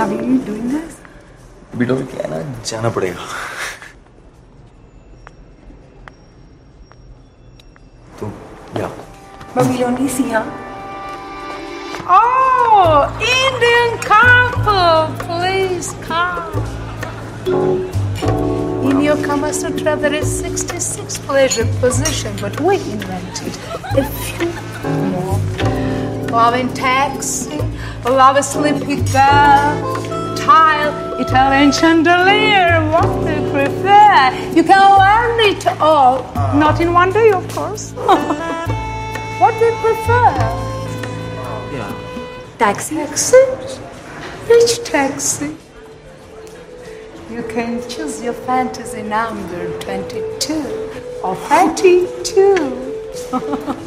Are you doing this? बीटो में क्या है ना जाना पड़ेगा तो या But we only see her. Oh, Indian couple, please come. In your Kama Sutra, there is 66 pleasure position, but we invented a few more. Love in taxi, love asleep with girl, tile, Italian chandelier, what do you prefer? You can learn it all, not in one day, of course. what do you prefer? या Taxi? Taxi? Which taxi? You can choose your fantasy number 22 or 32.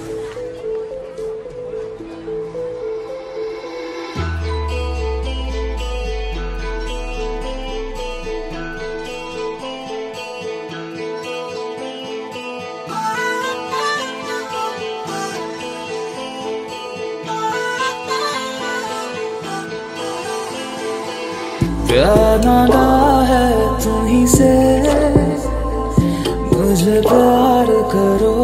है तुम्हें से। मुझे प्यार करो।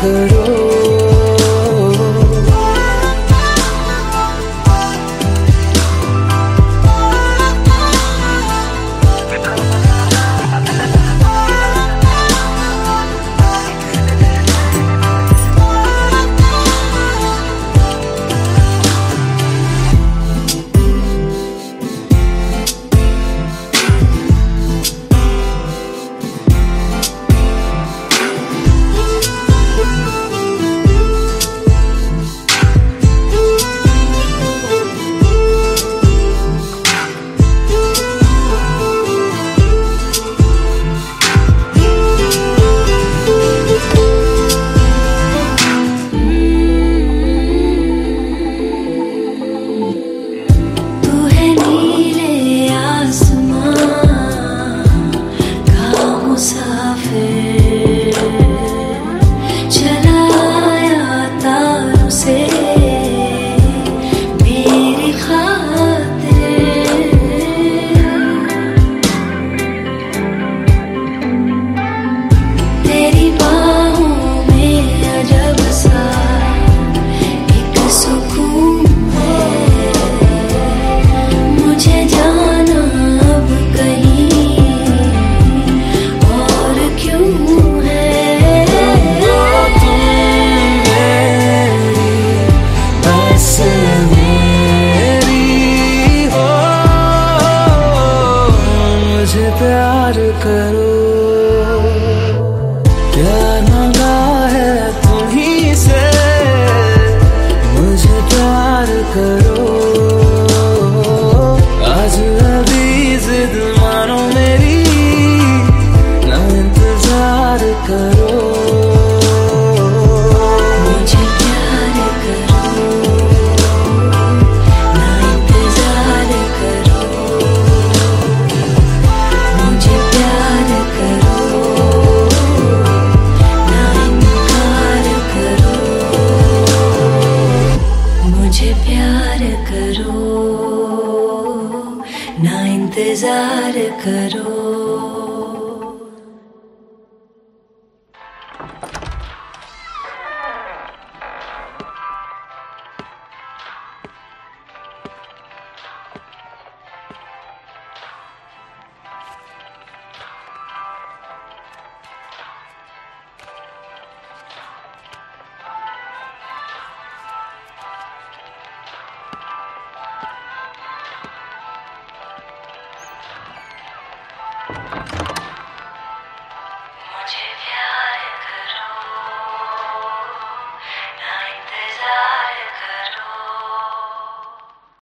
करो मुझे प्यार करो। प्यार करो ना इंतज़ार करो।